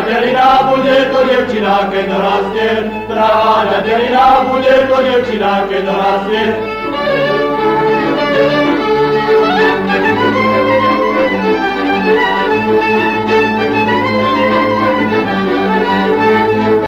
Katerina bude to děvčina, ke dorastě, drahá Katerina bude to děvčina, ke dorastě.